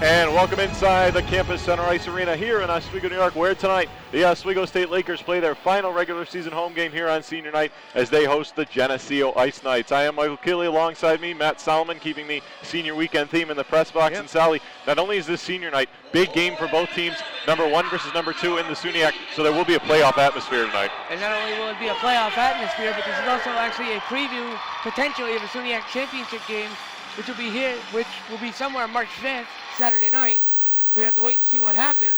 And welcome inside the Campus Center Ice Arena here in Oswego, New York, where tonight the Oswego State Lakers play their final regular season home game here on senior night as they host the Geneseo Ice Knights. I am Michael Keeley alongside me, Matt Solomon, keeping the senior weekend theme in the press box. Yep. And Sally, not only is this senior night, big game for both teams, number one versus number two in the SUNYAC, so there will be a playoff atmosphere tonight. And not only will it be a playoff atmosphere, but this is also actually a preview potentially of a SUNYAC championship game, which will be here, which will be somewhere March 5th, Saturday night. So we have to wait and see what happens.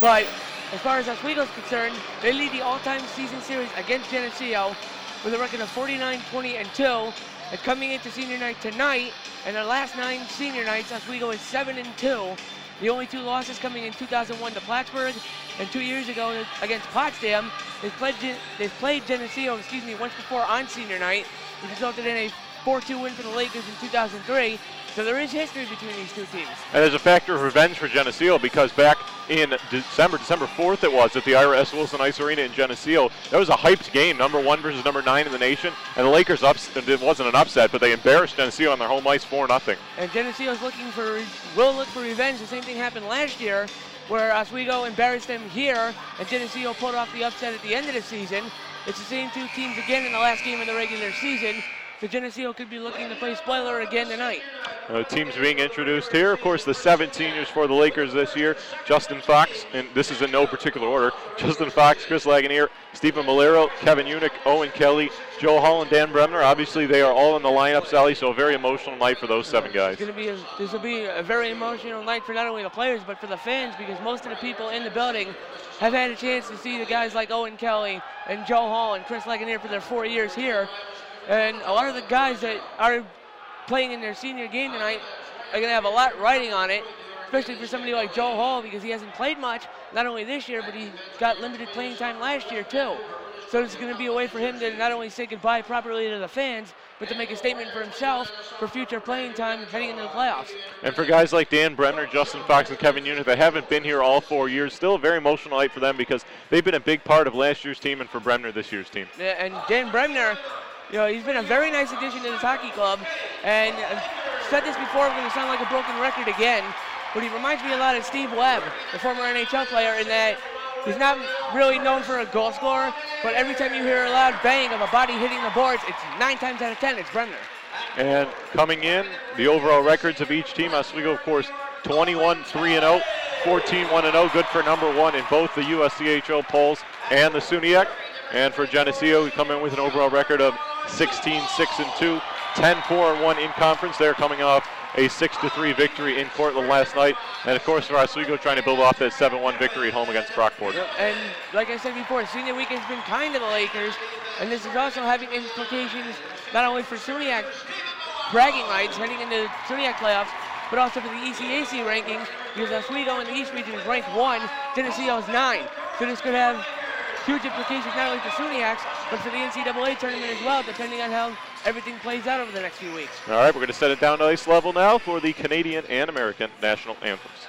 But as far as Oswego's concerned, they lead the all-time season series against Geneseo with a record of 49, 20, and 2. And coming into senior night tonight, and their last nine senior nights, Oswego is 7 and 2. The only two losses coming in 2001 to Plattsburgh and two years ago against Potsdam. They've played, they've played Geneseo, excuse me, once before on senior night, which resulted in a 4-2 win for the Lakers in 2003. So there is history between these two teams. And there's a factor of revenge for Geneseo because back in December, December 4th it was, at the Ira S. Wilson Ice Arena in Geneseo, that was a hyped game, number one versus number nine in the nation. And the Lakers, ups- it wasn't an upset, but they embarrassed Geneseo on their home ice 4 nothing. And Geneseo's looking for, will look for revenge. The same thing happened last year, where Oswego embarrassed them here, and Geneseo pulled off the upset at the end of the season. It's the same two teams again in the last game of the regular season. So Geneseo could be looking to play spoiler again tonight. Uh, teams being introduced here. Of course, the seven seniors for the Lakers this year. Justin Fox, and this is in no particular order. Justin Fox, Chris Lagunier, Stephen Malero, Kevin Unick, Owen Kelly, Joe Hall, and Dan Bremner. Obviously, they are all in the lineup, Sally, so a very emotional night for those seven guys. It's gonna be a, this will be a very emotional night for not only the players but for the fans because most of the people in the building have had a chance to see the guys like Owen Kelly and Joe Hall and Chris Lagunier for their four years here, and a lot of the guys that are playing in their senior game tonight are gonna have a lot riding on it. Especially for somebody like Joe Hall because he hasn't played much, not only this year, but he got limited playing time last year too. So it's going to be a way for him to not only say goodbye properly to the fans, but to make a statement for himself for future playing time heading into the playoffs. And for guys like Dan Bremner, Justin Fox, and Kevin Unick that haven't been here all four years, still a very emotional night for them because they've been a big part of last year's team and for Bremner this year's team. Yeah, And Dan Bremner, you know, he's been a very nice addition to this hockey club. And I've said this before, I'm going to sound like a broken record again, but he reminds me a lot of Steve Webb, the former NHL player, in that he's not really known for a goal scorer, but every time you hear a loud bang of a body hitting the boards, it's nine times out of ten, it's Bremner. And coming in, the overall records of each team, Oswego, of course, 21 3 0, 14 1 0, good for number one in both the USCHO polls and the SUNYAC. And for Geneseo, we come in with an overall record of 16 6 and 2, 10 4 and 1 in conference. They're coming off a 6 3 victory in Cortland last night. And of course, for Oswego, trying to build off that 7 1 victory at home against Brockport. And like I said before, senior week has been kind to the Lakers, and this is also having implications not only for SUNYAC bragging rights heading into the SUNYAC playoffs, but also for the ECAC rankings because Oswego in the East region is ranked one, Geneseo is nine. So this could have huge implications not only for SUNYACs, but for the NCAA tournament as well, depending on how everything plays out over the next few weeks. All right, we're going to set it down to ice level now for the Canadian and American national anthems.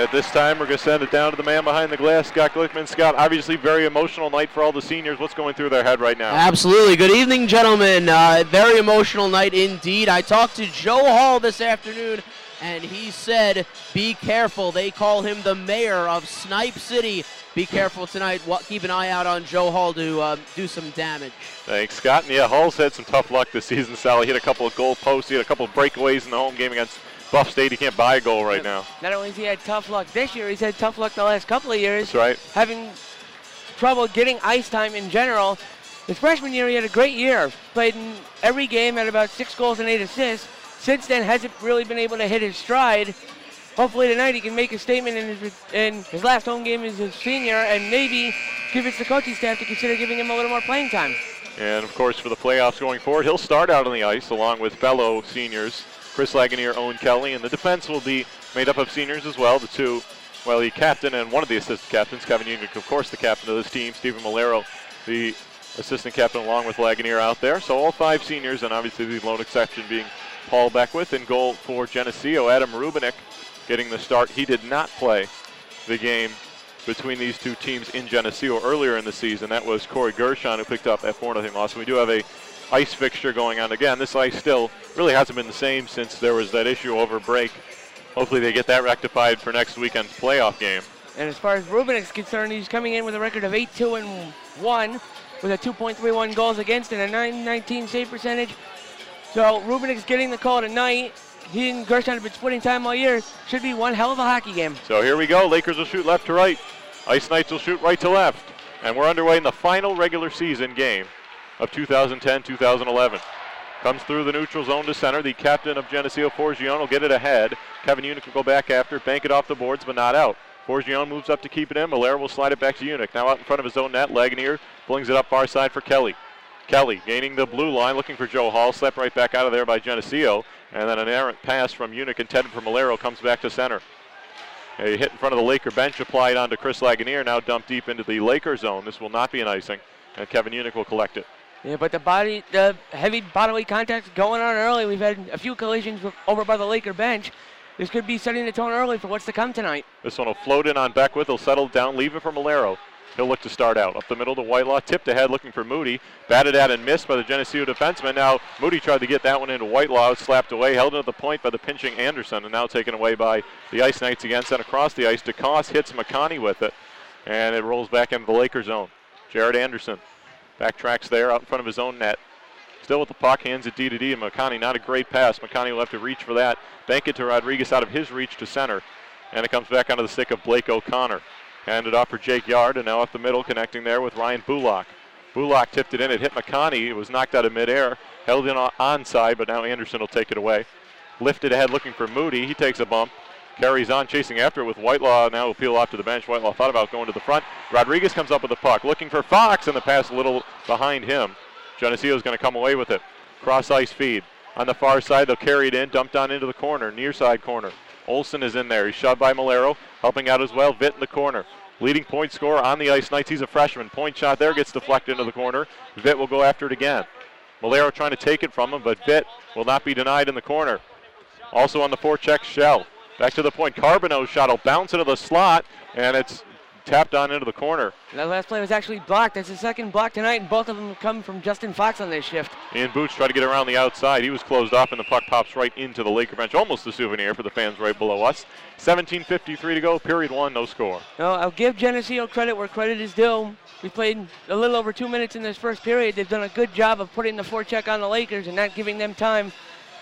And at this time, we're going to send it down to the man behind the glass, Scott Glickman. Scott, obviously, very emotional night for all the seniors. What's going through their head right now? Absolutely. Good evening, gentlemen. Uh, very emotional night indeed. I talked to Joe Hall this afternoon, and he said, Be careful. They call him the mayor of Snipe City. Be careful tonight. What, keep an eye out on Joe Hall to uh, do some damage. Thanks, Scott. And yeah, Hall's had some tough luck this season, Sally. Hit a couple of goal posts. He had a couple of breakaways in the home game against Buff State. He can't buy a goal right now. Not only has he had tough luck this year, he's had tough luck the last couple of years. That's right. Having trouble getting ice time in general. His freshman year, he had a great year. Played in every game, had about six goals and eight assists. Since then, hasn't really been able to hit his stride. Hopefully tonight he can make a statement in his, in his last home game as a senior and maybe convince the coaching staff to consider giving him a little more playing time. And of course, for the playoffs going forward, he'll start out on the ice along with fellow seniors Chris Lagunier, Owen Kelly, and the defense will be made up of seniors as well. The two, well, the captain and one of the assistant captains, Kevin Unick, of course, the captain of this team, Stephen Malero, the assistant captain, along with Lagunier out there. So all five seniors, and obviously the lone exception being Paul Beckwith. In goal for Geneseo, Adam Rubinick getting the start. He did not play the game between these two teams in Geneseo earlier in the season. That was Corey Gershon who picked up that 4 0 loss. We do have a ice fixture going on. Again, this ice still really hasn't been the same since there was that issue over break. Hopefully they get that rectified for next weekend's playoff game. And as far as Rubin is concerned, he's coming in with a record of 8-2 and 1 with a 2.31 goals against and a 919 save percentage. So Rubin's getting the call tonight. He and Gershon have been splitting time all year. Should be one hell of a hockey game. So here we go. Lakers will shoot left to right. Ice Knights will shoot right to left. And we're underway in the final regular season game of 2010-2011. Comes through the neutral zone to center. The captain of Geneseo, Forgione, will get it ahead. Kevin Unick will go back after, bank it off the boards, but not out. Forgione moves up to keep it in. Malero will slide it back to Unick. Now out in front of his own net. Lagunier flings it up far side for Kelly. Kelly gaining the blue line, looking for Joe Hall. Slept right back out of there by Geneseo. And then an errant pass from Unick intended for Malero comes back to center. A hit in front of the Laker bench applied onto Chris Lagunier, now dumped deep into the Laker zone. This will not be an icing, and Kevin Unick will collect it. Yeah, but the body, the heavy bodily contact going on early. We've had a few collisions over by the Laker bench. This could be setting the tone early for what's to come tonight. This one will float in on Beckwith. He'll settle down, leave it for Malero. He'll look to start out. Up the middle to Whitelaw, tipped ahead looking for Moody. Batted at and missed by the Geneseo defenseman. Now Moody tried to get that one into Whitelaw, slapped away, held into the point by the pinching Anderson, and now taken away by the Ice Knights again. Sent across the ice. DeCoste hits McConney with it, and it rolls back into the Laker zone. Jared Anderson backtracks there out in front of his own net. Still with the puck, hands it D to D, and McConney not a great pass. McConney will have to reach for that. Bank it to Rodriguez out of his reach to center, and it comes back onto the stick of Blake O'Connor. Handed off for Jake Yard, and now up the middle, connecting there with Ryan Bullock. Bullock tipped it in. It hit McConney. It was knocked out of midair. Held in onside, but now Anderson will take it away. Lifted ahead looking for Moody. He takes a bump. Carries on, chasing after it with Whitelaw. Now will peel off to the bench. Whitelaw thought about going to the front. Rodriguez comes up with the puck, looking for Fox, and the pass a little behind him. Geneseo is going to come away with it. Cross ice feed. On the far side, they'll carry it in, dumped on into the corner, near side corner. Olson is in there. He's shoved by Malero, helping out as well. Vitt in the corner. Leading point scorer on the Ice Knights. He's a freshman. Point shot there gets deflected into the corner. Vitt will go after it again. Malero trying to take it from him, but Vitt will not be denied in the corner. Also on the forecheck, Shell. Back to the point. Charbonneau's shot will bounce into the slot, and it's tapped on into the corner. That last play was actually blocked. That's the second block tonight, and both of them come from Justin Fox on this shift. Ian Boots tried to get around the outside. He was closed off, and the puck pops right into the Laker bench. Almost a souvenir for the fans right below us. 17.53 to go, period one, no score. No, I'll give Geneseo credit where credit is due. We played a little over two minutes in this first period. They've done a good job of putting the forecheck on the Lakers and not giving them time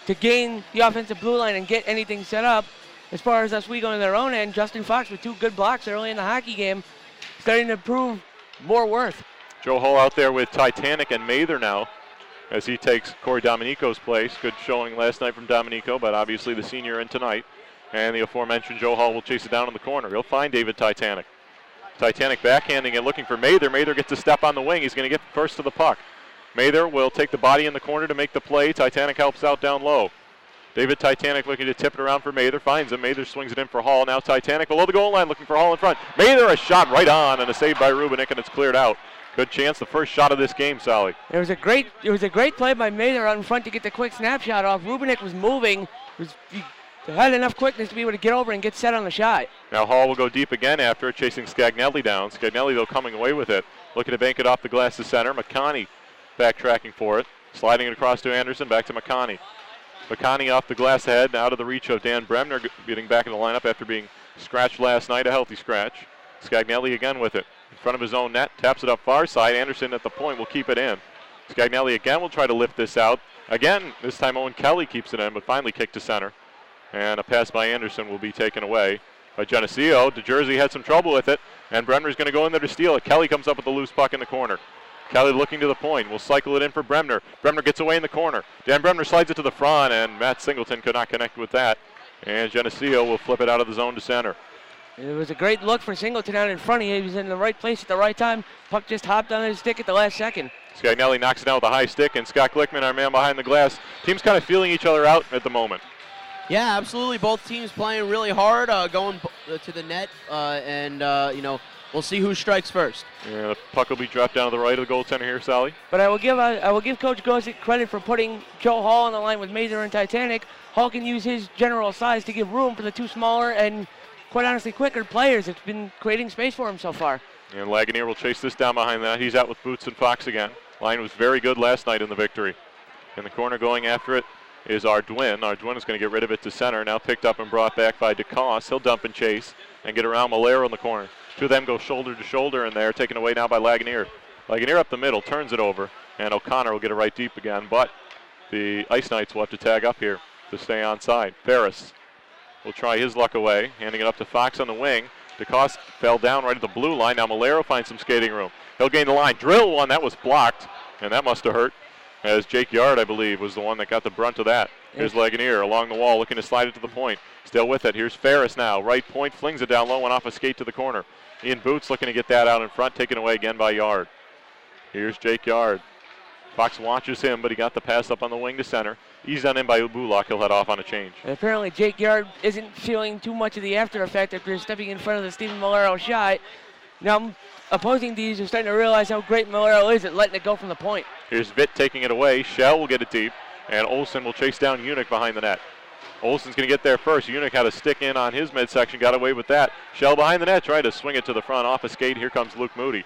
to gain the offensive blue line and get anything set up. As far as Oswego on their own end, Justin Fox with two good blocks early in the hockey game, starting to prove more worth. Joe Hall out there with Titanic and Mather now as he takes Corey Dominico's place. Good showing last night from Dominico, but obviously the senior in tonight. And the aforementioned Joe Hall will chase it down in the corner. He'll find David Titanic. Titanic backhanding it, looking for Mather. Mather gets a step on the wing. He's going to get first to the puck. Mather will take the body in the corner to make the play. Titanic helps out down low. David Titanic looking to tip it around for Mather. Finds him. Mather swings it in for Hall. Now Titanic below the goal line looking for Hall in front. Mather a shot right on and a save by Rubinick and it's cleared out. Good chance, the first shot of this game, Sally. It was a great, it was a great play by Mather out in front to get the quick snapshot off. Rubinick was moving, was he had enough quickness to be able to get over and get set on the shot. Now Hall will go deep again after chasing Scagnelli down. Scagnelli, though, coming away with it. Looking to bank it off the glass to center. McConney backtracking for it. Sliding it across to Anderson, back to McConney. McConney off the glass ahead, out of the reach of Dan Bremner, getting back in the lineup after being scratched last night, a healthy scratch. Scagnelli again with it. In front of his own net, taps it up far side. Anderson at the point will keep it in. Scagnelli again will try to lift this out. Again, this time Owen Kelly keeps it in, but finally kicked to center. And a pass by Anderson will be taken away by Geneseo. DeJersey had some trouble with it, and Bremner's going to go in there to steal it. Kelly comes up with the loose puck in the corner. Kelly looking to the point. We'll cycle it in for Bremner. Bremner gets away in the corner. Dan Bremner slides it to the front, and Matt Singleton could not connect with that. And Geneseo will flip it out of the zone to center. It was a great look for Singleton out in front. He was in the right place at the right time. Puck just hopped on his stick at the last second. Scagnelli knocks it down with a high stick, and Scott Glickman, our man behind the glass. Teams kind of feeling each other out at the moment. Yeah, absolutely. Both teams playing really hard, uh, going to the net, uh, and uh, you know we'll see who strikes first. Yeah, the puck will be dropped down to the right of the goaltender here, Sally. But I will give uh, I will give Coach Gosek credit for putting Joe Hall on the line with Mather and Titanic. Hall can use his general size to give room for the two smaller and quite honestly quicker players. It's been creating space for him so far. And Lagunier will chase this down behind that. He's out with Boots and Fox again. Line was very good last night in the victory. In the corner going after it is Arduin. Arduin is going to get rid of it to center. Now picked up and brought back by DeCoste. He'll dump and chase and get around Malero in the corner. Two of them go shoulder to shoulder in there, taken away now by Lagunier. Lagunier up the middle, turns it over, and O'Connor will get it right deep again. But the Ice Knights will have to tag up here to stay on side. Ferris will try his luck away, handing it up to Fox on the wing. DeCoste fell down right at the blue line. Now Malero finds some skating room. He'll gain the line. Drill one. That was blocked, and that must have hurt. As Jake Yard, I believe, was the one that got the brunt of that. Here's Lagunier along the wall, looking to slide it to the point. Still with it. Here's Ferris now. Right point, flings it down low, and off a skate to the corner. Ian Boots looking to get that out in front, taken away again by Yard. Here's Jake Yard. Fox watches him, but he got the pass up on the wing to center. Eased on in by Ubulak. He'll head off on a change. And apparently Jake Yard isn't feeling too much of the after effect after stepping in front of the Stephen Malero shot. Now opposing teams are starting to realize how great Malero is at letting it go from the point. Here's Vitt taking it away. Shell will get it deep, and Olson will chase down Unick behind the net. Olson's going to get there first. Unick had a stick in on his midsection, got away with that. Shell behind the net, tried to swing it to the front off a skate. Here comes Luke Moody.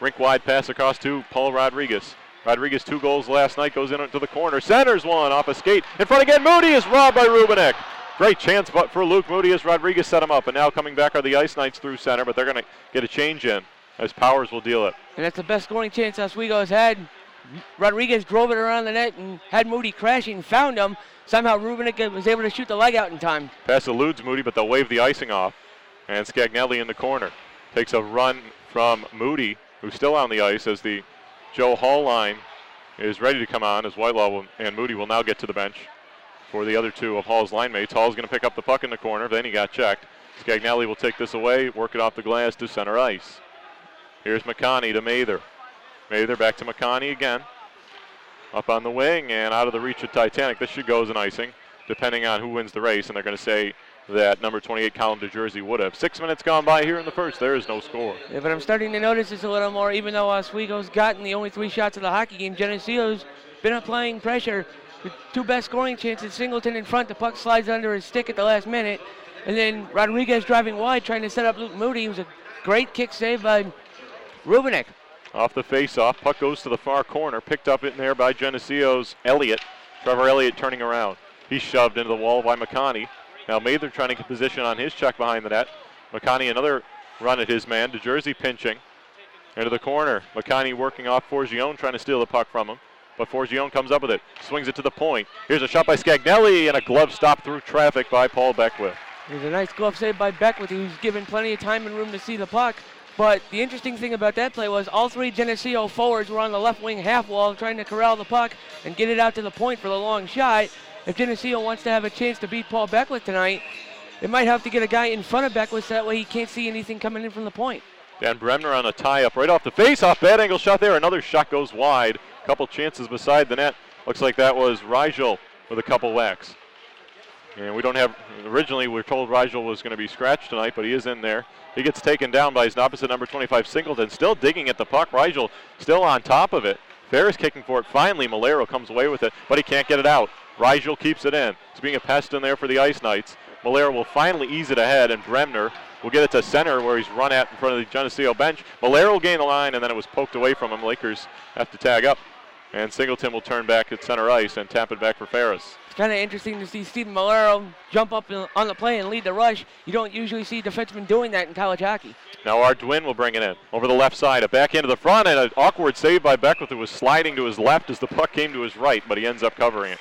Rink wide pass across to Paul Rodriguez. Rodriguez, two goals last night, goes into the corner. Centers one off a skate. In front again, Moody is robbed by Rubinek. Great chance but for Luke Moody as Rodriguez set him up. And now coming back are the Ice Knights through center, but they're going to get a change in as Powers will deal it. And that's the best scoring chance Oswego has had. Rodriguez drove it around the net and had Moody crashing, found him. Somehow Rubinek was able to shoot the leg out in time. Pass eludes Moody, but they'll wave the icing off. And Scagnelli in the corner takes a run from Moody, who's still on the ice as the Joe Hall line is ready to come on as Whitelaw and Moody will now get to the bench for the other two of Hall's line mates. Hall's going to pick up the puck in the corner, then he got checked. Scagnelli will take this away, work it off the glass to center ice. Here's McConney to Mather. Mather back to McConney again. Up on the wing and out of the reach of Titanic. This should go as an icing, depending on who wins the race, and they're going to say that number 28 Colin DeJersey would have. Six minutes gone by here in the first. There is no score. Yeah, but I'm starting to notice this a little more. Even though Oswego's gotten the only three shots of the hockey game, Geneseo's been applying pressure with two best scoring chances. Singleton in front. The puck slides under his stick at the last minute. And then Rodriguez driving wide, trying to set up Luke Moody. It was a great kick save by Rubinek. Off the face-off, puck goes to the far corner, picked up in there by Geneseo's Elliott. Trevor Elliott turning around. He's shoved into the wall by McConney. Now Mather trying to get position on his check behind the net. McConney another run at his man. DeJersey pinching. Into the corner. McConney working off Forgione, trying to steal the puck from him. But Forgione comes up with it. Swings it to the point. Here's a shot by Scagnelli and a glove stop through traffic by Paul Beckwith. There's a nice glove save by Beckwith, who's given plenty of time and room to see the puck. But the interesting thing about that play was all three Geneseo forwards were on the left wing half wall trying to corral the puck and get it out to the point for the long shot. If Geneseo wants to have a chance to beat Paul Beckwith tonight, they might have to get a guy in front of Beckwith so that way he can't see anything coming in from the point. Dan Bremner on a tie up right off the face off. Bad angle shot there. Another shot goes wide. Couple chances beside the net. Looks like that was Rigel with a couple whacks. And we don't have, originally we are told Rigel was going to be scratched tonight, but he is in there. He gets taken down by his opposite number 25 Singleton. Still digging at the puck. Rigel still on top of it. Ferris kicking for it. Finally, Malero comes away with it, but he can't get it out. Rigel keeps it in. It's being a pest in there for the Ice Knights. Malero will finally ease it ahead, and Bremner will get it to center where he's run at in front of the Geneseo bench. Malero will gain the line, and then it was poked away from him. Lakers have to tag up. And Singleton will turn back at center ice and tap it back for Ferris. It's kind of interesting to see Stephen Malero jump up on the play and lead the rush. You don't usually see defensemen doing that in college hockey. Now Arduin will bring it in over the left side. A back into the front and an awkward save by Beckwith who was sliding to his left as the puck came to his right, but he ends up covering it.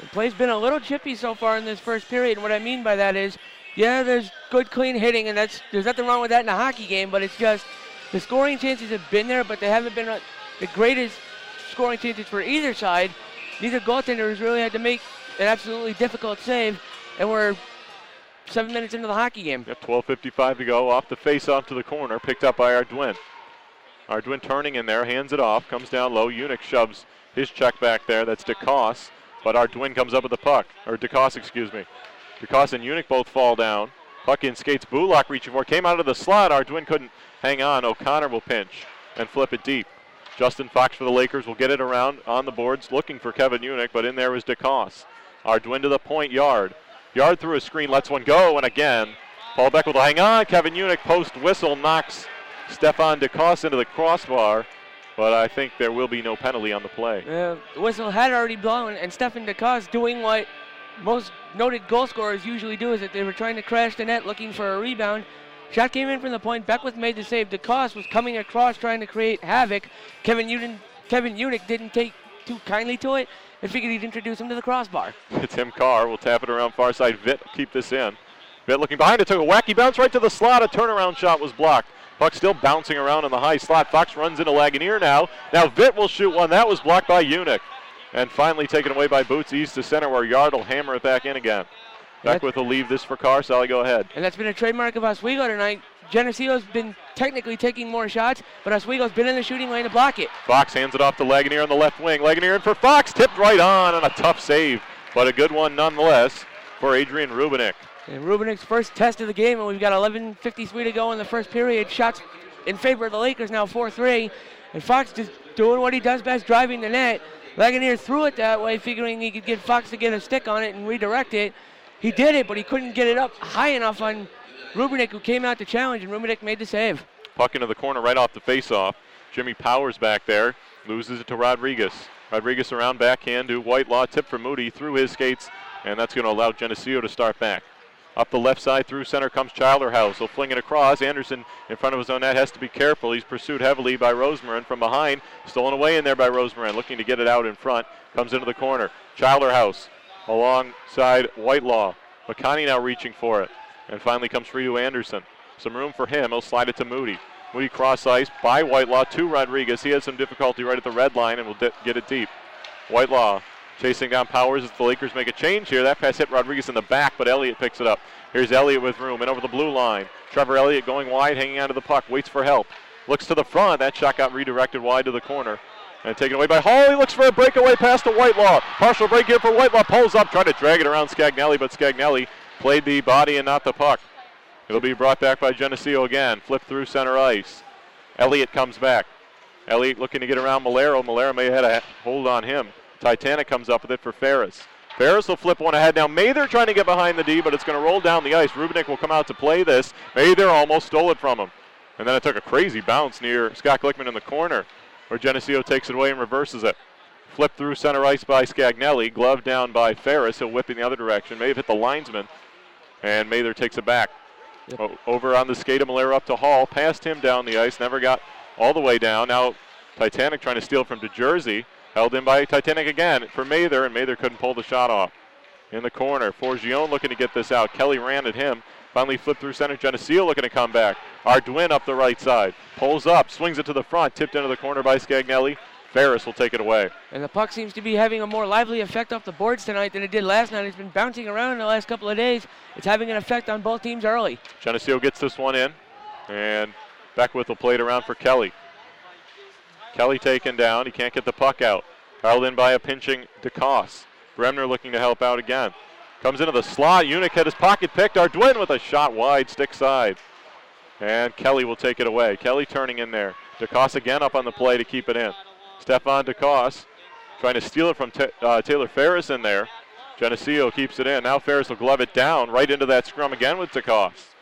The play's been a little chippy so far in this first period, and what I mean by that is, yeah, there's good clean hitting, and that's there's nothing wrong with that in a hockey game, but it's just the scoring chances have been there, but they haven't been uh, the greatest scoring chances for either side. Neither goaltenders really had to make an absolutely difficult save, and we're seven minutes into the hockey game. Yep, 12.55 to go. Off the face off to the corner, picked up by Arduin. Arduin turning in there, hands it off, comes down low. Unic shoves his check back there. That's DeCoss, but Arduin comes up with the puck. Or DeCoss, excuse me. DeCoss and Unic both fall down. Puck in skates. Bullock reaching for it. Came out of the slot. Arduin couldn't hang on. O'Connor will pinch and flip it deep. Justin Fox for the Lakers will get it around on the boards, looking for Kevin Unic, but in there was. Arduin to the point Yard. Yard through a screen, lets one go, and again, Paul Beck will hang on. Kevin Unic post whistle knocks Stefan DeCoss into the crossbar, but I think there will be no penalty on the play. The whistle had already blown, and Stefan DeCos doing what most noted goal scorers usually do is that they were trying to crash the net looking for a rebound. Shot came in from the point. Beckwith made the save. DeCos was coming across trying to create havoc. Kevin Unic, Kevin Unic didn't take too kindly to it and figured he'd introduce him to the crossbar. Tim Carr will tap it around far side. Vitt will keep this in. Vitt looking behind it, took a wacky bounce right to the slot. A turnaround shot was blocked. Puck still bouncing around in the high slot. Fox runs into Lagunier now. Now Vitt will shoot one. That was blocked by Unic. And finally taken away by Boots east to center where Yard will hammer it back in again. Beckwith will leave this for Carr. Sally, go ahead. And that's been a trademark of Oswego tonight. Geneseo's been technically taking more shots, but Oswego's been in the shooting lane to block it. Fox hands it off to Lagunier on the left wing. Lagunier in for Fox, tipped right on, and a tough save, but a good one nonetheless for Adrian Rubinick. And Rubinik's first test of the game, and we've got 11.53 to go in the first period. Shots in favor of the Lakers now 4-3. And Fox just doing what he does best, driving the net. Lagunier threw it that way, figuring he could get Fox to get a stick on it and redirect it. He did it, but he couldn't get it up high enough on Rubinik, who came out to challenge, and Rubinik made the save. Puck into the corner right off the faceoff. Jimmy Powers back there, loses it to Rodriguez. Rodriguez around backhand to Whitelaw, tip for Moody through his skates, and that's going to allow Geneseo to start back. Up the left side through center comes Childerhouse. He'll fling it across. Anderson in front of his own net has to be careful. He's pursued heavily by Rosemarin from behind. Stolen away in there by Rosemarin, looking to get it out in front. Comes into the corner. Childerhouse alongside Whitelaw. McConney now reaching for it. And finally comes free to Anderson. Some room for him. He'll slide it to Moody. Moody cross ice by Whitelaw to Rodriguez. He has some difficulty right at the red line and will di- get it deep. Whitelaw chasing down Powers as the Lakers make a change here. That pass hit Rodriguez in the back, but Elliott picks it up. Here's Elliott with room and over the blue line. Trevor Elliott going wide, hanging onto the puck, waits for help. Looks to the front. That shot got redirected wide to the corner. And taken away by Hall. He looks for a breakaway pass to Whitelaw. Partial break here for Whitelaw. Pulls up, trying to drag it around Scagnelli, but Scagnelli played the body and not the puck. It'll be brought back by Geneseo again. Flip through center ice. Elliott comes back. Elliott looking to get around Malero. Malero may have had a hold on him. Titanic comes up with it for Ferris. Ferris will flip one ahead. Now Mather trying to get behind the D, but it's going to roll down the ice. Rubinick will come out to play this. Mather almost stole it from him. And then it took a crazy bounce near Scott Glickman in the corner, where Geneseo takes it away and reverses it. Flip through center ice by Scagnelli. Glove down by Ferris. He'll whip in the other direction. May have hit the linesman. And Mather takes it back. Yep. Over on the skate of Malero up to Hall. Passed him down the ice. Never got all the way down. Now Titanic trying to steal from DeJersey. Held in by Titanic again for Mather, and Mather couldn't pull the shot off. In the corner, Forgione looking to get this out. Kelly ran at him. Finally flipped through center. Geneseo looking to come back. Arduin up the right side. Pulls up, swings it to the front. Tipped into the corner by Scagnelli. Ferris will take it away. And the puck seems to be having a more lively effect off the boards tonight than it did last night. It's been bouncing around in the last couple of days. It's having an effect on both teams early. Geneseo gets this one in, and Beckwith will play it around for Kelly. Kelly taken down. He can't get the puck out. Held in by a pinching DeCoss. Bremner looking to help out again. Comes into the slot. Unic had his pocket picked. Arduin with a shot wide, stick side. And Kelly will take it away. Kelly turning in there. DeCoss again up on the play to keep it in. Stefan DeCoss trying to steal it from uh, Taylor Ferris in there. Geneseo keeps it in. Now Ferris will glove it down right into that scrum again with DeCoste.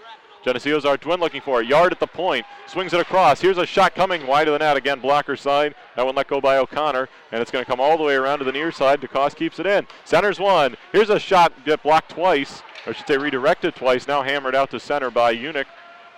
Geneseo's Arduin looking for a yard at the point. Swings it across. Here's a shot coming wide of the net. Again, blocker side. That one let go by O'Connor. And it's going to come all the way around to the near side. DeCoste keeps it in. Centers one. Here's a shot. Get blocked twice. I should say redirected twice. Now hammered out to center by Unic,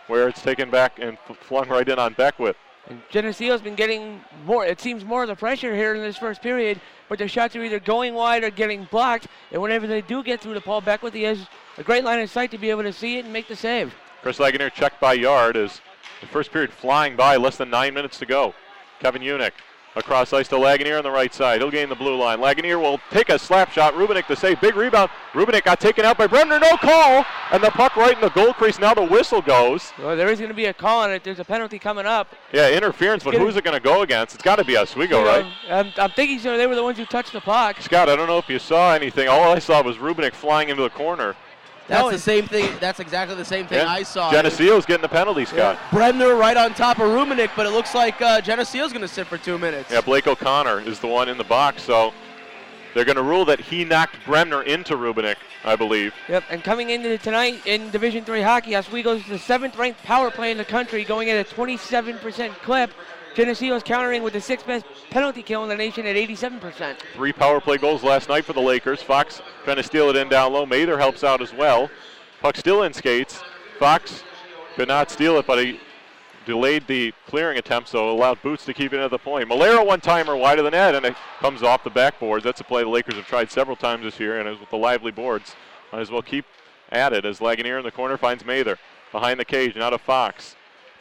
where it's taken back and flung right in on Beckwith. And Geneseo's been getting more, it seems more of the pressure here in this first period, but their shots are either going wide or getting blocked. And whenever they do get through to Paul Beckwith, he has a great line of sight to be able to see it and make the save. Chris Lagunier checked by Yard as the first period flying by, less than nine minutes to go. Kevin Unick across ice to Lagunier on the right side. He'll gain the blue line. Lagunier will take a slap shot. Rubinik to save. Big rebound. Rubinik got taken out by Bremner. No call. And the puck right in the goal crease. Now the whistle goes. Well, there is going to be a call on it. There's a penalty coming up. Yeah, interference, but who's it going to go against? It's got to be Oswego, You know, right? I'm, I'm thinking so. They were the ones who touched the puck. Scott, I don't know if you saw anything. All I saw was Rubinik flying into the corner. That's No, the same thing. That's exactly the same thing Yeah. I saw. Geneseo's getting the penalty, Scott. Bremner right on top of Ruminik, but it looks like uh, Geneseo's going to sit for two minutes. Yeah, Blake O'Connor is the one in the box, so they're going to rule that he knocked Bremner into Rubinik, I believe. Yep, and coming into tonight in Division Three hockey, Oswego's the seventh-ranked power play in the country, going at a 27% clip. Geneseo's countering with the sixth best penalty kill in the nation at 87%. Three power play goals last night for the Lakers. Fox trying to steal it in down low. Mather helps out as well. Puck still in skates. Fox could not steal it, but he delayed the clearing attempt, so allowed Boots to keep it at the point. Malero one timer wide of the net, and it comes off the backboards. That's a play the Lakers have tried several times this year, and as with the lively boards, might as well keep at it as Lagunier in the corner finds Mather behind the cage. Now to Fox.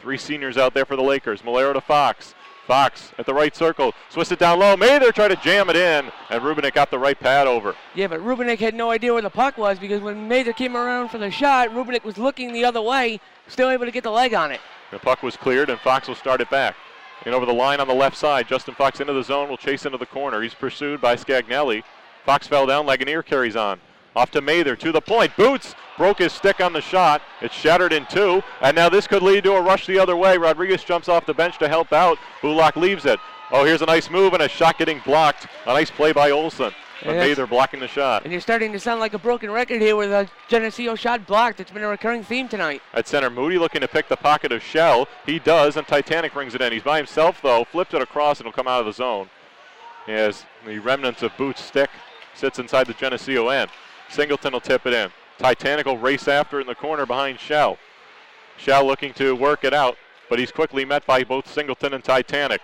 Three seniors out there for the Lakers. Malero to Fox. Fox at the right circle. Swiss it down low. Mather tried to jam it in, and Rubinik got the right pad over. Yeah, but Rubinik had no idea where the puck was because when Mather came around for the shot, Rubinik was looking the other way, still able to get the leg on it. The puck was cleared, and Fox will start it back. And over the line on the left side, Justin Fox into the zone, will chase into the corner. He's pursued by Scagnelli. Fox fell down, Lagunier carries on. Off to Mather, to the point. Boots broke his stick on the shot. It's shattered in two, and now this could lead to a rush the other way. Rodriguez jumps off the bench to help out. Bullock leaves it. Oh, here's a nice move and a shot getting blocked. A nice play by Olson. But Mather blocking the shot. And you're starting to sound like a broken record here with a Geneseo shot blocked. It's been a recurring theme tonight. At center, Moody looking to pick the pocket of Shell. He does, and Titanic brings it in. He's by himself, though, flips it across, and it'll come out of the zone. As the remnants of Boots' stick sits inside the Geneseo end. Singleton will tip it in. Titanic will race after in the corner behind Shell. Shell looking to work it out, but he's quickly met by both Singleton and Titanic.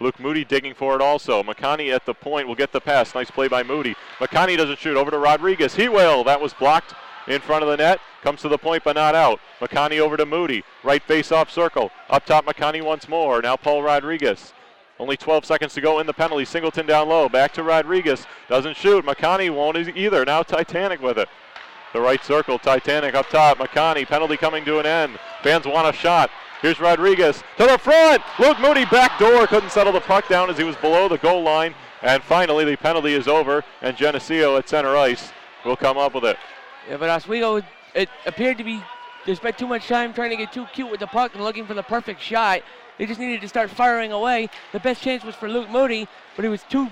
Luke Moody digging for it also. McConney at the point will get the pass. Nice play by Moody. McConney doesn't shoot. Over to Rodriguez. He will. That was blocked in front of the net. Comes to the point but not out. McConney over to Moody. Right face off circle. Up top McConney once more. Now Paul Rodriguez. Only 12 seconds to go in the penalty. Singleton down low. Back to Rodriguez. Doesn't shoot. McConney won't either. Now Titanic with it. The right circle. Titanic up top. McConney. Penalty coming to an end. Fans want a shot. Here's Rodriguez to the front. Luke Moody back door. Couldn't settle the puck down as he was below the goal line. And finally, the penalty is over. And Geneseo at center ice will come up with it. Yeah, but Oswego, it appeared to be, they spent too much time trying to get too cute with the puck and looking for the perfect shot. They just needed to start firing away. The best chance was for Luke Moody, but he was too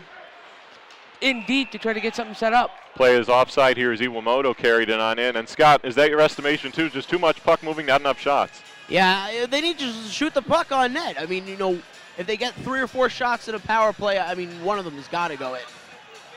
in deep to try to get something set up. Play is offside here as Iwamoto carried it on in. And Scott, is that your estimation too? Just too much puck moving, not enough shots. Yeah, they need to just shoot the puck on net. I mean, you know, if they get three or four shots in a power play, I mean, one of them has got to go in.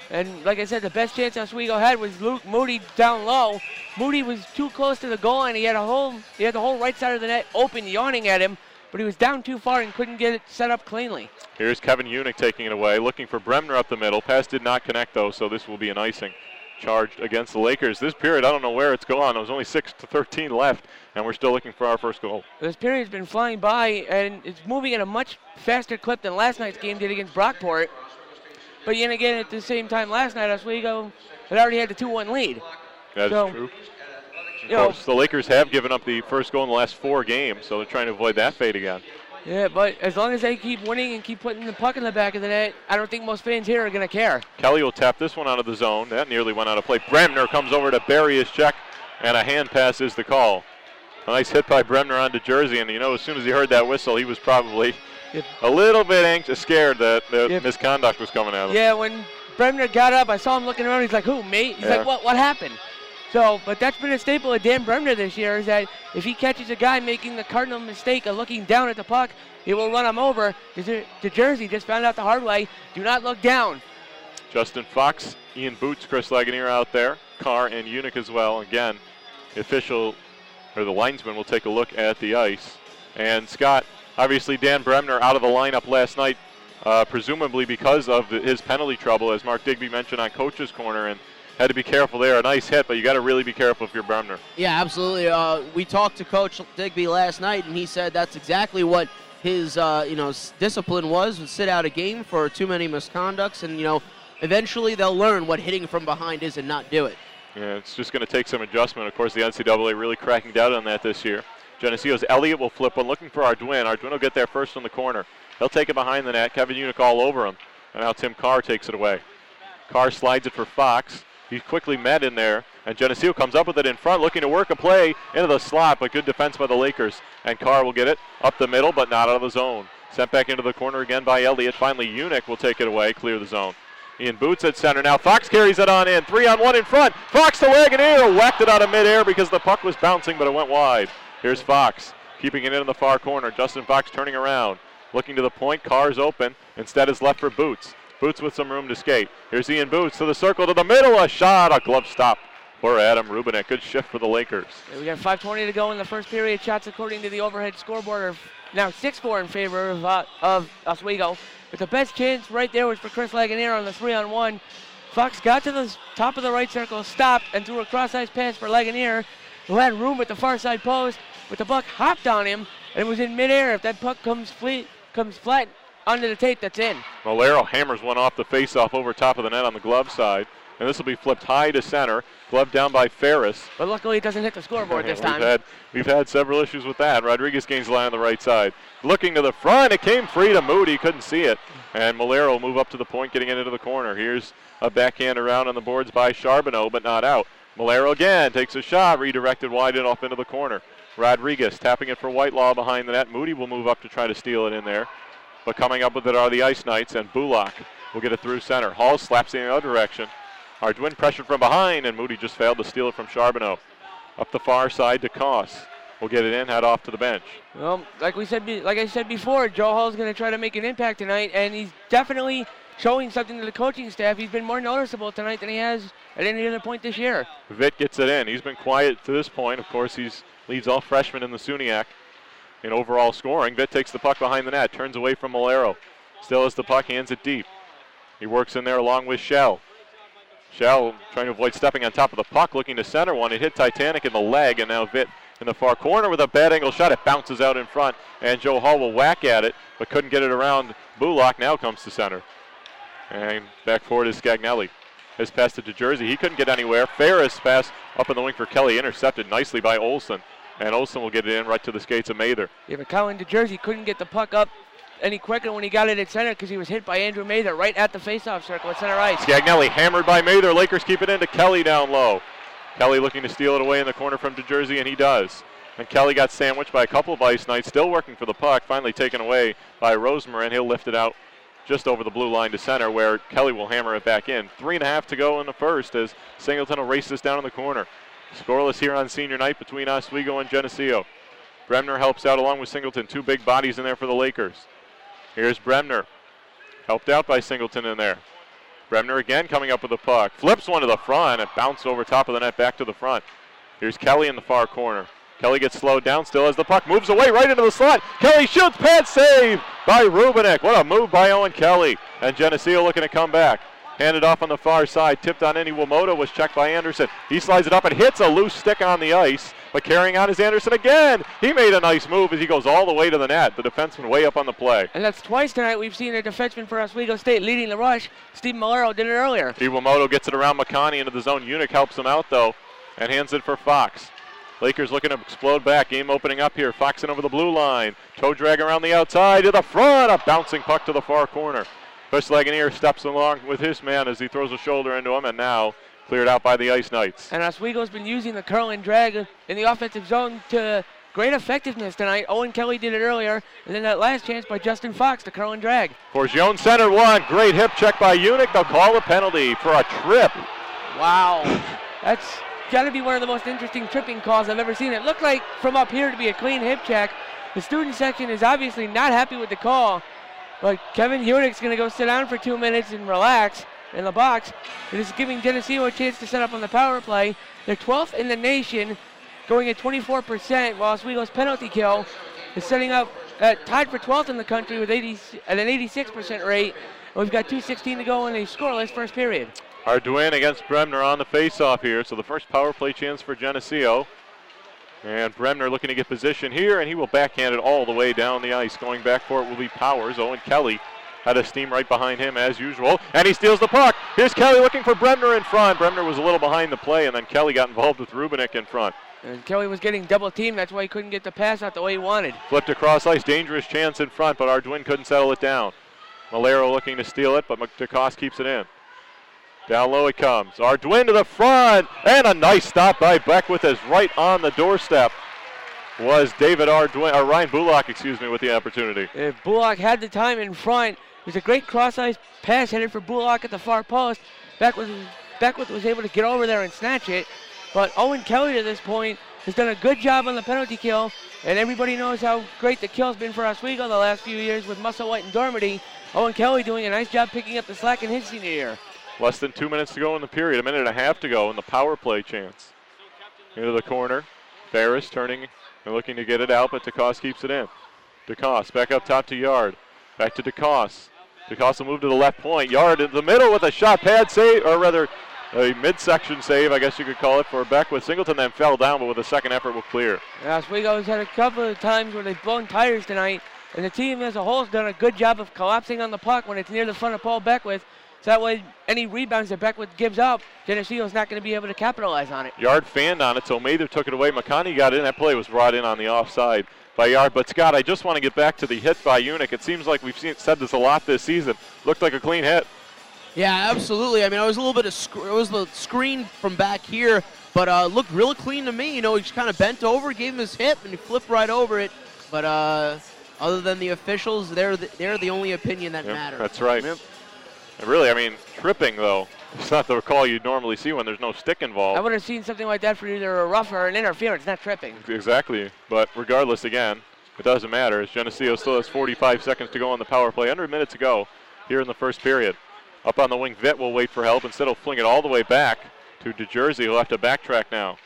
And like I said, the best chance Oswego had was Luke Moody down low. Moody was too close to the goal line. He had a whole, he had the whole right side of the net open, yawning at him, but he was down too far and couldn't get it set up cleanly. Here's Kevin Unick taking it away, looking for Bremner up the middle. Pass did not connect though, so this will be an icing charged against the Lakers. This period, I don't know where it's gone. There was only 6 to 13 left, and we're still looking for our first goal. This period's been flying by, and it's moving at a much faster clip than last night's game did against Brockport. But yet again, at the same time last night, Oswego had already had the 2-1 lead. That is So, true. Of You know, course, the Lakers have given up the first goal in the last four games, so they're trying to avoid that fate again. yeah, but as long as they keep winning and keep putting the puck in the back of the net, I don't think most fans here are going to care. Kelly will tap this one out of the zone. That nearly went out of play. Bremner comes over to bury his check, and a hand pass is the call. A nice hit by Bremner onto Jersey, and you know, as soon as he heard that whistle, he was probably a little bit anxious, scared that, that Yep. misconduct was coming out him. Yeah, when Bremner got up. I saw him looking around. He's like, "Who, mate?" He's Yeah. like, "What? What happened?" So, but that's been a staple of Dan Bremner this year is that if he catches a guy making the cardinal mistake of looking down at the puck, he will run him over. DeJersey just found out the hard way. Do not look down. Justin Fox, Ian Boots, Chris Lagunier out there, Carr and Unic as well. Again, the official or the linesman will take a look at the ice. And Scott, obviously Dan Bremner out of the lineup last night, uh, presumably because of his penalty trouble, as Mark Digby mentioned on coach's corner, and had to be careful there. A nice hit, but you got to really be careful if you're Bremner. Yeah, absolutely. Uh, we talked to Coach Digby last night, and he said that's exactly what his uh, you know discipline was: sit out a game for too many misconducts, and you know eventually they'll learn what hitting from behind is and not do it. Yeah, it's just going to take some adjustment. Of course, the NCAA really cracking down on that this year. Geneseo's Elliott will flip one, looking for Arduin. Arduin will get there first in the corner. He'll take it behind the net. Kevin Unick all over him. And now Tim Carr takes it away. Carr slides it for Fox. He's quickly met in there. And Geneseo comes up with it in front, looking to work a play into the slot, but good defense by the Lakers. And Carr will get it up the middle, but not out of the zone. Sent back into the corner again by Elliott. Finally, Unick will take it away, clear the zone. Ian Boots at center. Now Fox carries it on in. Three on one in front. Fox to Lagunier. Whacked it out of midair because the puck was bouncing, but it went wide. Here's Fox keeping it in the far corner. Justin Fox turning around. Looking to the point. Car's open. Instead is left for Boots. Boots with some room to skate. Here's Ian Boots to the circle to the middle. A shot. A glove stop for Adam Rubinek. Good shift for the Lakers. We got 5:20 to go in the first period. Shots according to the overhead scoreboard are now 6-4 in favor of uh, of Oswego. But the best chance right there was for Chris Lagunier on the three-on-one. Fox got to the top of the right circle, stopped, and threw a cross-ice pass for Lagunier, who had room at the far side post. But the puck hopped on him and it was in midair. If that puck comes fleet, comes flat onto the tape, that's in. Malero hammers one off the faceoff over top of the net on the glove side. And this will be flipped high to center. Glove down by Ferris. But luckily, it doesn't hit the scoreboard this time. We've had we've had several issues with that. Rodriguez gains the line on the right side. Looking to the front, it came free to Moody, couldn't see it. And Malero will move up to the point, getting it into the corner. Here's a backhand around on the boards by Charbonneau, but not out. Malero again takes a shot, redirected wide and off into the corner. Rodriguez tapping it for Whitelaw behind the net. Moody will move up to try to steal it in there. But coming up with it are the Ice Knights, and Bullock will get it through center. Hall slaps it in the other direction. Arduin pressured from behind, and Moody just failed to steal it from Charbonneau. Up the far side to Koss. We'll get it in, head off to the bench. Well, like we said, like I said before, Joe Hall's going to try to make an impact tonight, and he's definitely showing something to the coaching staff. He's been more noticeable tonight than he has at any other point this year. Vitt gets it in. He's been quiet to this point. Of course, he's leads all freshmen in the SUNYAC in overall scoring. Vitt takes the puck behind the net, turns away from Malero. Still has the puck, hands it deep. He works in there along with Shell. Shell trying to avoid stepping on top of the puck, looking to center one. It hit Titanic in the leg, and now Vitt in the far corner with a bad angle shot. It bounces out in front, and Joe Hall will whack at it, but couldn't get it around. Bullock now comes to center. And back forward is Scagnelli. Has passed it to Jersey. He couldn't get anywhere. Ferris pass up in the wing for Kelly, intercepted nicely by Olson. And Olson will get it in right to the skates of Mather. Yeah, but Colin DeJersey couldn't get the puck up any quicker when he got it at center because he was hit by Andrew Mather right at the faceoff circle at center ice. Scagnelli hammered by Mather. Lakers keep it into Kelly down low. Kelly looking to steal it away in the corner from DeJersey, and he does. And Kelly got sandwiched by a couple of ice knights, still working for the puck, finally taken away by Rosemarin. He'll lift it out just over the blue line to center, where Kelly will hammer it back in. Three and a half to go in the first as Singleton will race this down in the corner. Scoreless here on senior night between Oswego and Geneseo. Bremner helps out along with Singleton. Two big bodies in there for the Lakers. Here's Bremner. Helped out by Singleton in there. Bremner again coming up with the puck. Flips one to the front and bounces over top of the net back to the front. Here's Kelly in the far corner. Kelly gets slowed down still as the puck moves away right into the slot. Kelly shoots, pad save by Rubinek. What a move by Owen Kelly. And Geneseo looking to come back. Handed off on the far side, tipped on any Wamoto, was checked by Anderson. He slides it up and hits a loose stick on the ice, but carrying on is Anderson again. He made a nice move as he goes all the way to the net. The defenseman way up on the play. And that's twice tonight we've seen a defenseman for Oswego State leading the rush. Steve Malero did it earlier. Iwamoto gets it around McConney into the zone. Unic helps him out though, and hands it for Fox. Lakers looking to explode back. Game opening up here. Fox in over the blue line. Toe drag around the outside to the front. A bouncing puck to the far corner. Chris Lagunier steps along with his man as he throws a shoulder into him, and now cleared out by the Ice Knights. And Oswego's been using the curl and drag in the offensive zone to great effectiveness tonight. Owen Kelly did it earlier, and then that last chance by Justin Fox to curl and drag. Forgione center one. Great hip check by Unic. They'll call a penalty for a trip. Wow. That's got to be one of the most interesting tripping calls I've ever seen. It looked like from up here to be a clean hip check. The student section is obviously not happy with the call, but Kevin Unic's going to go sit down for two minutes and relax in the box. It is giving Geneseo a chance to set up on the power play. They're 12th in the nation, going at 24%, while Oswego's penalty kill is setting up uh, tied for 12th in the country with 80, at an 86% rate. And we've got 2.16 to go in a scoreless first period. Arduin against Bremner on the faceoff here. So the first power play chance for Geneseo. And Bremner looking to get position here, and he will backhand it all the way down the ice. Going back for it will be Powers. Owen Kelly had a steam right behind him as usual, and he steals the puck. Here's Kelly looking for Bremner in front. Bremner was a little behind the play, and then Kelly got involved with Rubinek in front. And Kelly was getting double teamed. That's why he couldn't get the pass out the way he wanted. Flipped across ice, dangerous chance in front, but Arduin couldn't settle it down. Malero looking to steal it, but DeCoste keeps it in. Down low it comes. Arduin to the front, and a nice stop by Beckwith is right on the doorstep. Was David Arduin, or Ryan Bullock, excuse me, with the opportunity. If Bullock had the time in front, it was a great cross-ice pass headed for Bullock at the far post. Beckwith, Beckwith was able to get over there and snatch it, but Owen Kelly to this point has done a good job on the penalty kill, and everybody knows how great the kill's been for Oswego the last few years with Musselwhite and Dormady. Owen Kelly doing a nice job picking up the slack in his senior year. Less than two minutes to go in the period, a minute and a half to go in the power play chance. Into the corner. Ferris turning and looking to get it out, but DeCoste keeps it in. DeCoste back up top to Yard. Back to DeCoste. DeCoste will move to the left point. Yard in the middle with a shot pad save, or rather a midsection save, I guess you could call it, for Beckwith. Singleton then fell down, but with a second effort will clear. Yeah, Oswego's had a couple of times where they've blown tires tonight, and the team as a whole has done a good job of collapsing on the puck when it's near the front of Paul Beckwith. So that way, any rebounds that Beckwith gives up, Geneseo's not going to be able to capitalize on it. Yard fanned on it, so Mather took it away. McConney got in. That play was brought in on the offside by Yard. But Scott, I just want to get back to the hit by Unic. It seems like we've seen, said this a lot this season. Looked like a clean hit. Yeah, absolutely. I mean, it was a little bit of sc- it was the screen from back here, but uh, looked real clean to me. You know, he just kind of bent over, gave him his hip, and he flipped right over it. But uh, other than the officials, they're the, they're the only opinion that Yep, matters. That's right. And really, I mean, tripping though. It's not the call you'd normally see when there's no stick involved. I would have seen something like that for either a rough or an interference, not tripping. Exactly. But regardless, again, it doesn't matter. As Geneseo still has 45 seconds to go on the power play, under a minute to go here in the first period. Up on the wing, Vitt will wait for help. Instead, he'll fling it all the way back to DeJersey. He'll have to backtrack now.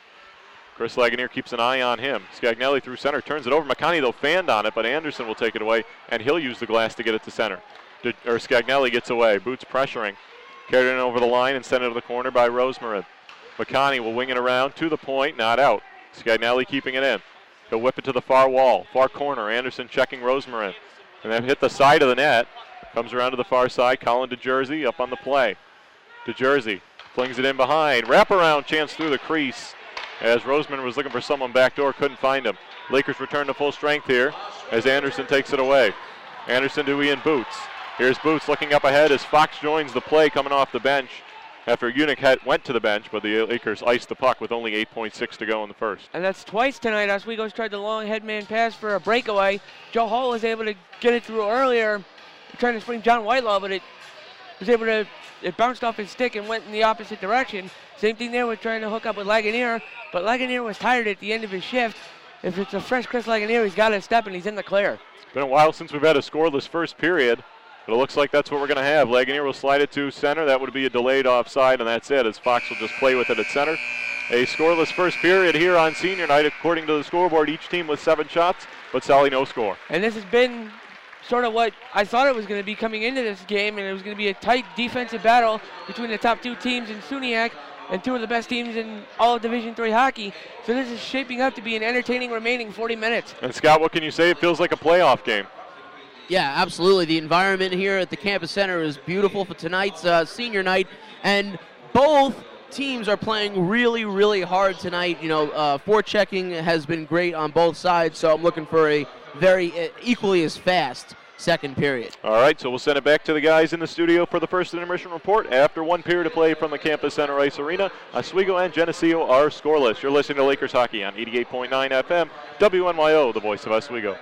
Chris Lagunier keeps an eye on him. Scagnelli through center, turns it over. McConney, though, fanned on it, but Anderson will take it away, and he'll use the glass to get it to center. De- or Scagnelli gets away. Boots pressuring. Carried in over the line and sent it to the corner by Rosemarin. McConney will wing it around to the point, not out. Scagnelli keeping it in. He'll whip it to the far wall, far corner. Anderson checking Rosemarin. And then hit the side of the net. Comes around to the far side. Colin DeJersey up on the play. DeJersey flings it in behind. Wraparound chance through the crease as Roseman was looking for someone backdoor, couldn't find him. Lakers return to full strength here as Anderson takes it away. Anderson to Ian Boots. Here's Boots looking up ahead as Fox joins the play coming off the bench after Unic had, went to the bench, but the Lakers iced the puck with only 8.6 to go in the first. And that's twice tonight. Oswego's tried the long headman pass for a breakaway. Joe Hall was able to get it through earlier, trying to spring John Whitelaw, but it was able to, it bounced off his stick and went in the opposite direction. Same thing there with trying to hook up with Lagunier, but Lagunier was tired at the end of his shift. If it's a fresh Chris Lagunier, he's got to step and he's in the clear. It's been a while since we've had a scoreless first period, but it looks like that's what we're going to have. Lagunier will slide it to center. That would be a delayed offside, and that's it, as Fox will just play with it at center. A scoreless first period here on senior night, according to the scoreboard. Each team with seven shots, but Sally no score. And this has been sort of what I thought it was going to be coming into this game, and it was going to be a tight defensive battle between the top two teams in SUNYAC and two of the best teams in all of Division Three hockey. So this is shaping up to be an entertaining remaining 40 minutes. And Scott, what can you say? It feels like a playoff game. Yeah, absolutely. The environment here at the campus center is beautiful for tonight's uh, senior night, and both teams are playing really, really hard tonight. You know, uh, forechecking has been great on both sides, so I'm looking for a very uh, equally as fast second period. All right, so we'll send it back to the guys in the studio for the first intermission report. After one period of play from the Campus Center Ice Arena, Oswego and Geneseo are scoreless. You're listening to Lakers Hockey on 88.9 FM, WNYO, the voice of Oswego.